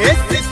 Esse